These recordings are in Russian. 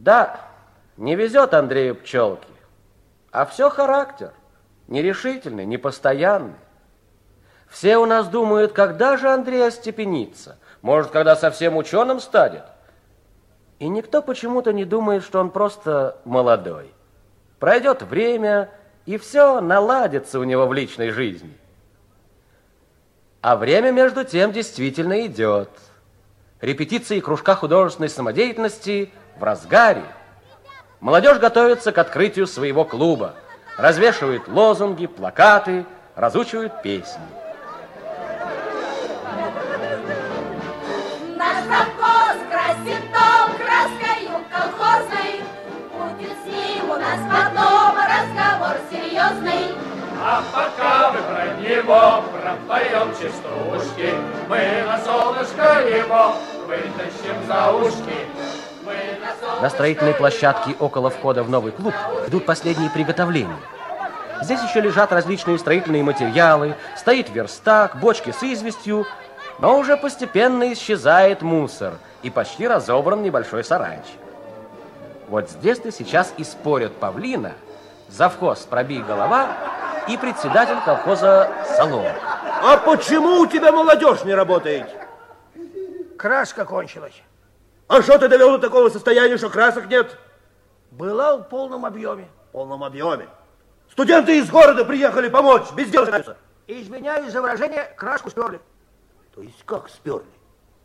Да, не везет Андрею пчелки, а все характер. Нерешительный, непостоянный. Все у нас думают, когда же Андрей остепенится. Может, когда совсем ученым станет. И никто почему-то не думает, что он просто молодой. Пройдет время, и все наладится у него в личной жизни. А время, между тем, действительно идет. Репетиции кружка художественной самодеятельности в разгаре. Молодежь готовится к открытию своего клуба. Развешивает лозунги, плакаты, разучивают песни. Наш совхоз красит дом краскою колхозной. Будет с ним у нас потом разговор серьезный. А пока мы про него пропоем частушки, мы на солнышко его на строительной площадке около входа в новый клуб идут последние приготовления. Здесь еще лежат различные строительные материалы, стоит верстак, бочки с известью, но уже постепенно исчезает мусор и почти разобран небольшой сарайчик. Вот здесь-то сейчас и спорят Павлина, завхоз «Пробей голова» и председатель колхоза «Солома». А почему у тебя молодежь не работает? Краска кончилась. А что ты довел до такого состояния, что красок нет? Была в полном объеме. В полном объеме. Студенты из города приехали помочь, без дела. Извиняюсь за выражение, краску сперли. То есть как сперли?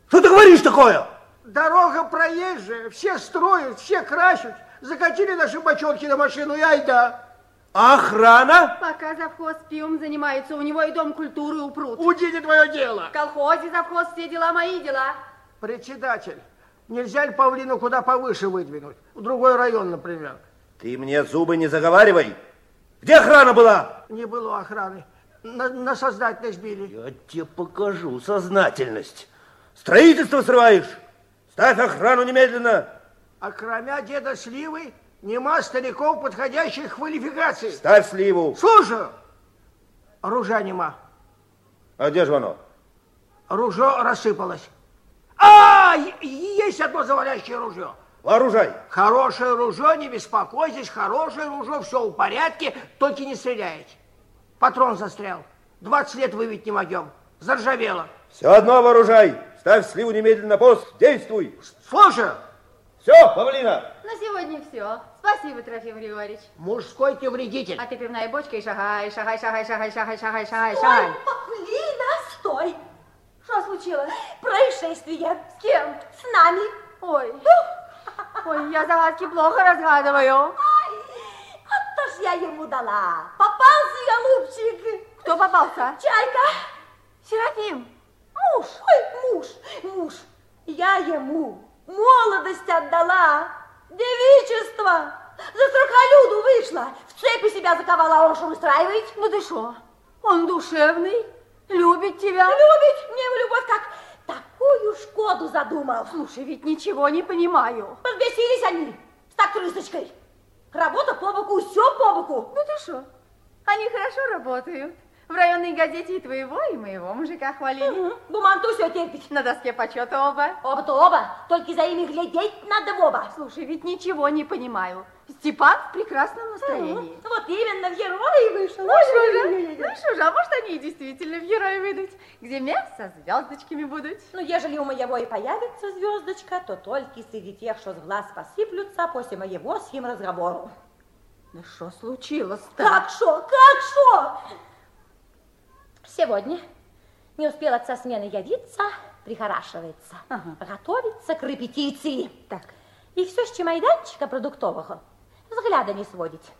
Что ты говоришь такое? Дорога проезжая, все строят, все красят. Закатили наши бочонки на машину и айда. Охрана? Пока завхоз пивом занимается, у него и дом культуры упрут. Уйди, не твое дело. В колхозе завхоз все дела мои дела. Председатель, нельзя ли павлину куда повыше выдвинуть? В другой район, например. Ты мне зубы не заговаривай. Где охрана была? Не было охраны. На, на сознательность били. Я тебе покажу сознательность. Строительство срываешь? Ставь охрану немедленно. А кроме деда Сливы, нема стариков подходящих квалификаций. Ставь сливу. Слушаю. Ружа нема. А где же оно? Ружо рассыпалось. А, есть одно завалящее ружье. Вооружай. Хорошее ружье, не беспокойтесь, хорошее ружье, все в порядке, только не стреляете. Патрон застрял. 20 лет вывить не могем. Заржавело. Все одно вооружай. Ставь сливу немедленно на пост. Действуй. Слушаю. Все, Павлина. На сегодня все. Спасибо, Трофим Григорьевич. Мужской ты вредитель. А ты пивная бочка и шагай, шагай, шагай, шагай, шагай, шагай, шагай, шагай. Ой, Павлина, стой. Что случилось? Происшествие. С кем? С нами. Ой. Ой, я загадки плохо разгадываю. Ай, это ж я ему дала. Попался голубчик. Кто попался? Чайка. Серафим. Муж. Ой, муж. Муж. Я ему молодость отдала. Девичество. За страхолюду вышла. В цепи себя заковала, а он что устраивает? Ну ты что? Он душевный, любит тебя. Любит мне его любовь как такую шкоду задумал. Слушай, ведь ничего не понимаю. Подбесились они с тактрысочкой. Работа по боку, все по боку. Ну ты что? Они хорошо работают. В районной газете и твоего, и моего мужика хвалили. Угу. Гуманту все терпит. На доске почета оба. Оба-то оба, только за ими глядеть надо в оба. Слушай, ведь ничего не понимаю. Степан в прекрасном настроении. Мгм. Вот именно в герои вышел. Ну что же, ну что же, а может они и действительно в герои выйдут, где мясо со звездочками будут. Ну, ежели у моего и появится звездочка, то только среди тех, что с глаз посыплются после моего с ним разговору. Да что случилось-то? Как шо, как шо? Сегодня не успел от со смены явиться, прихорашивается, Ага. готовится к репетиции. Так, И все с чемоданчика продуктового взгляда не сводить.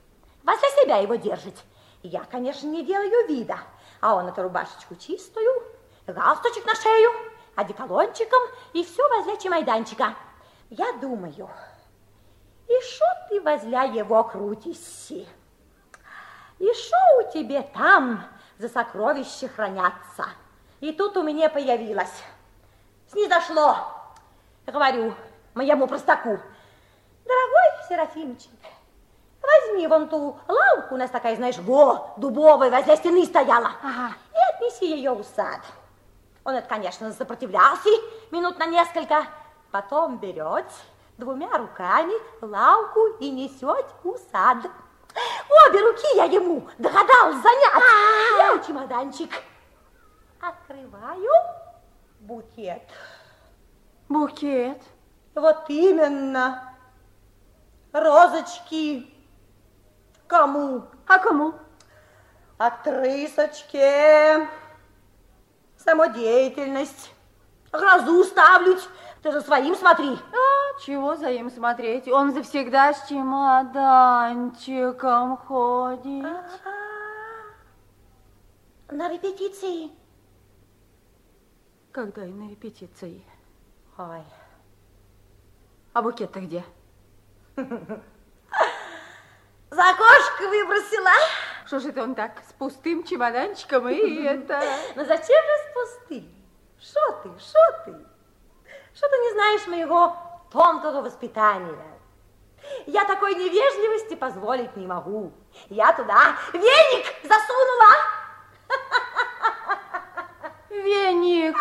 Возле себя его держит. Я, конечно, не делаю вида, а он эту рубашечку чистую, галстучек на шею, одеколончиком и все возле чемоданчика. Я думаю, и шо ты возле его крутишься? И шо у тебя там за сокровища хранятся? И тут у меня появилось. Снизошло. Говорю моему простаку. Дорогой Серафимчик, возьми вон ту лавку, у нас такая, знаешь, во, дубовая, возле стены стояла. Ага. И отнеси ее в сад. Он это, конечно, сопротивлялся минут на несколько. Потом берет, двумя руками лавку и несете у сад. Обе руки я ему догадалась занять. Я чемоданчик. Открываю букет. Букет. Вот именно. Розочки. Кому? А кому? Актрисочке. Самодеятельность. Грозу ставлю. Ты за своим смотри. А, чего за им смотреть? Он завсегда с чемоданчиком ходит. На репетиции. Когда и на репетиции. Ой. А букет-то где? За окошко выбросила. Что же это он так с пустым чемоданчиком и это... Но зачем же с пустым? Что ты, что ты? Что ты не знаешь моего тонкого воспитания? Я такой невежливости позволить не могу. Я туда веник засунула. Веник.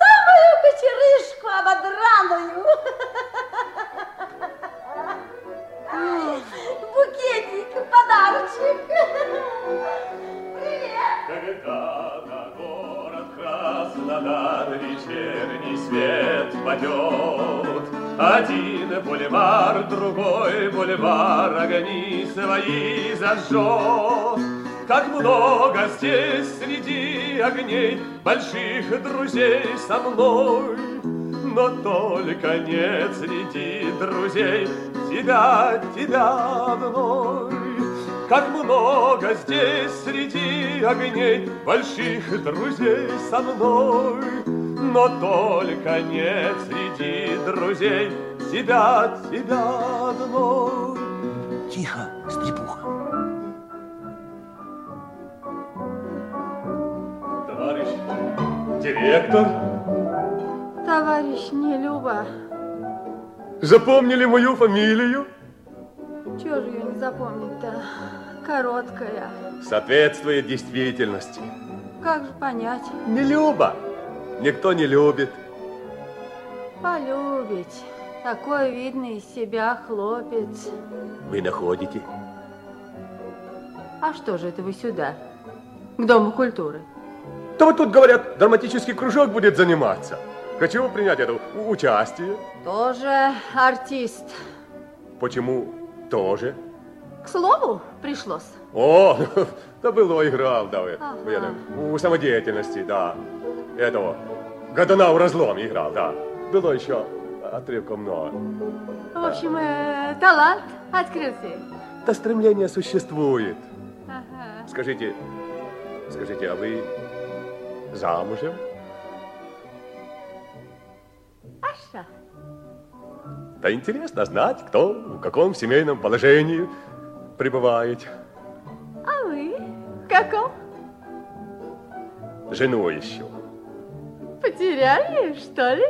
Самую кочерышку ободраную. Букетик, подарочек. Привет. Когда на город Краснодар свет падет, Один бульвар, другой бульвар огни свои зажжет. Как много здесь среди огней больших друзей со мной, Но только нет среди друзей тебя, тебя одной. Как много здесь среди огней больших друзей со мной, Но только нет среди друзей тебя, тебя одной. Тихо, стрепуха. Товарищ директор, Товарищ Нелюба. запомнили мою фамилию? Чего же ее не запомнить-то? Короткая. Соответствует действительности. Как же понять? Не Люба. Никто не любит. Полюбить. Такой видный из себя хлопец. Вы находите? А что же это вы сюда? К Дому культуры. Да вот тут, говорят, драматический кружок будет заниматься. Хочу принять это участие. Тоже артист. Почему тоже? К слову, пришлось. О, да было играл, да, вы, Ага. вы это, у самодеятельности, да. Этого, Годуна в разломе играл, да. Было еще отрывков много. В общем, э, талант открылся. Да стремление существует. Ага. Скажите, скажите, а вы замужем? А что? Да интересно знать, кто в каком семейном положении пребывает. А вы? В каком? Жену ищу. Потеряли, что ли?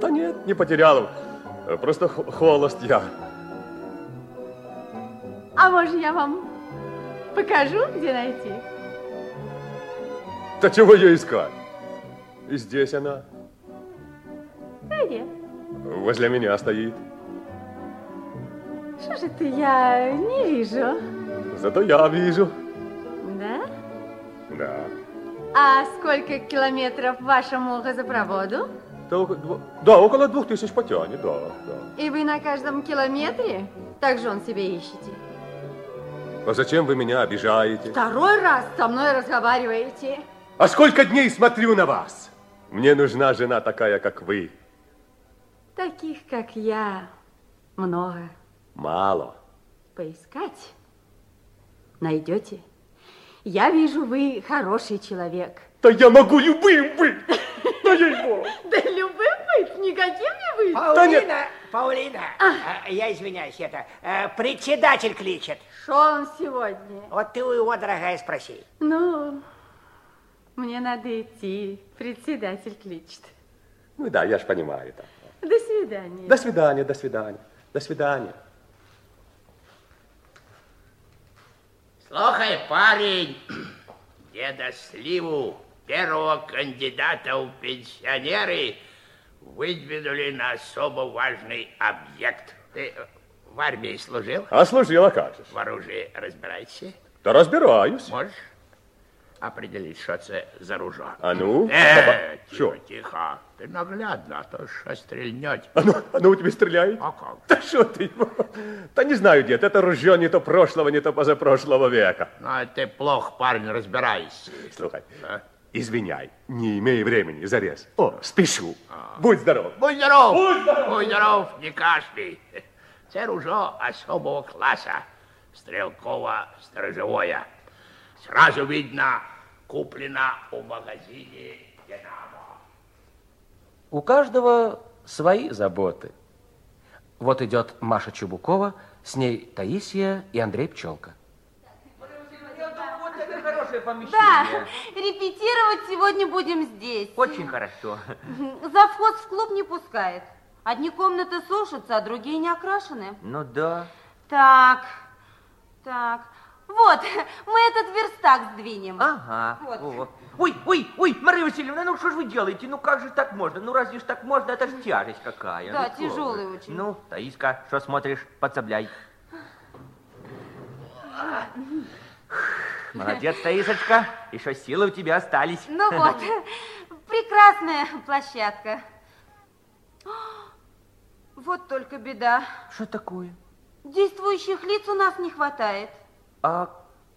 Да нет, не потерял. Просто холост я. А может, я вам покажу, где найти? Да чего ее искать? И здесь она, Где? возле меня стоит. Что же это я не вижу? Зато я вижу. Да? Да. А сколько километров вашему газопроводу? Да, да, около двух тысяч потянет, да, да. И вы на каждом километре так жен себе ищете? А зачем вы меня обижаете? Второй раз со мной разговариваете. А сколько дней смотрю на вас? Мне нужна жена такая, как вы. Таких, как я, много. Мало. Поискать найдете. Я вижу, вы хороший человек. Да я могу любым быть! Да ей-богу! Да любым быть, никаким не быть. Паулина, Паулина, э, я извиняюсь, это э, председатель кличет. Что он сегодня? Вот ты у его, дорогая, спроси. Ну, мне надо идти. Председатель кличет. Ну да, я ж понимаю это. До свидания. До свидания, до свидания, до свидания. Слухай, парень, деда Сливу, первого кандидата в пенсионеры, выдвинули на особо важный объект. Ты в армии служил? А служил, а как же? В оружии разбираешься? Да разбираюсь. Можешь определить, что это за ружо? А ну? Э, Що? тихо, тихо. Ты наглядно, а то что стрельнет. А ну, а ну у тебя стреляет? А как? Да что ты? Да не знаю, дед, это ружье не то прошлого, не то позапрошлого века. Ну, а ты плохо, парень, разбираешься. Слухай, А? извиняй, не имею времени, зарез. О, спешу. Будь здоров. Будь здоров! Будь здоров! Будь здоров, не кашляй. Це ружо особого класса, стрелково-сторожевое. Сразу видно, куплено у магазине «Динамо». У каждого свои заботы. Вот идет Маша Чубукова, с ней Таисия и Андрей Пчелка. Да, репетировать сегодня будем здесь. Очень хорошо. Завхоз в клуб не пускает. Одни комнаты сушатся, а другие не окрашены. Ну да. Так, так. Вот, мы этот верстак сдвинем. Ага. Вот. О. Ой, ой, ой, Мария Васильевна, ну что ж вы делаете? Ну как же так можно? Ну разве ж так можно? Это ж тяжесть какая. Да, Ну, что тяжелая вы. очень. Ну, Таиска, что смотришь? Подсобляй. Молодец, Таисочка. Еще силы у тебя остались. Ну вот, прекрасная площадка. Вот только беда. Что такое? Действующих лиц у нас не хватает. А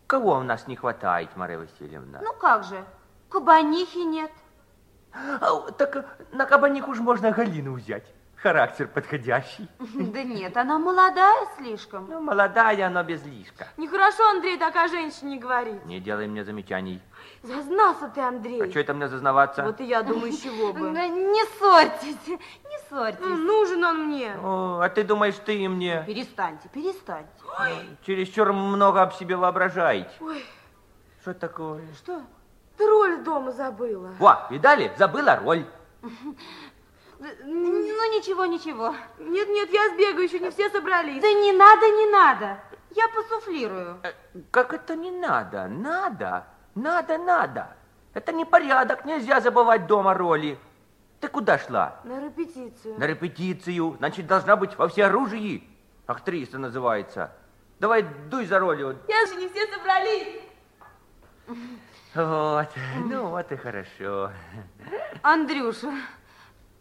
кого у нас не хватает, Мария Васильевна? Ну как же, кабанихи нет. А, так на кабаник уж можно Галину взять. Характер подходящий. Да нет, она молодая слишком. Ну, молодая, но без лишка. Нехорошо, Андрей, так о женщине говорить. Не делай мне замечаний. Зазнался ты, Андрей. А что это мне зазнаваться? Вот и я думаю, с чего бы. Да не ссорьтесь, не ссорьтесь. Нужен он мне. О, а ты думаешь, ты мне Перестаньте, перестаньте. чересчур много об себе воображаете? Ой, Что такое? что? Ты роль дома забыла. Во, видали? Забыла роль. Ну ничего, ничего. Нет, нет, я сбегаю, еще не все собрались. Да не надо, не надо. Я посуфлирую. Э, Как это не надо? Надо, надо, надо. Это не порядок, нельзя забывать дома роли. Ты куда шла? На репетицию. На репетицию. Значит, должна быть во всеоружии. Актриса называется. Давай дуй за ролью. Я же не все собрались. Вот, ну вот и хорошо. Андрюша,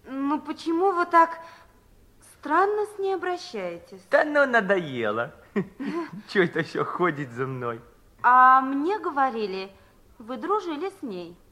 ну почему вы так странно с ней обращаетесь? Да ну надоело. Чего это все ходит за мной? А мне говорили, вы дружили с ней.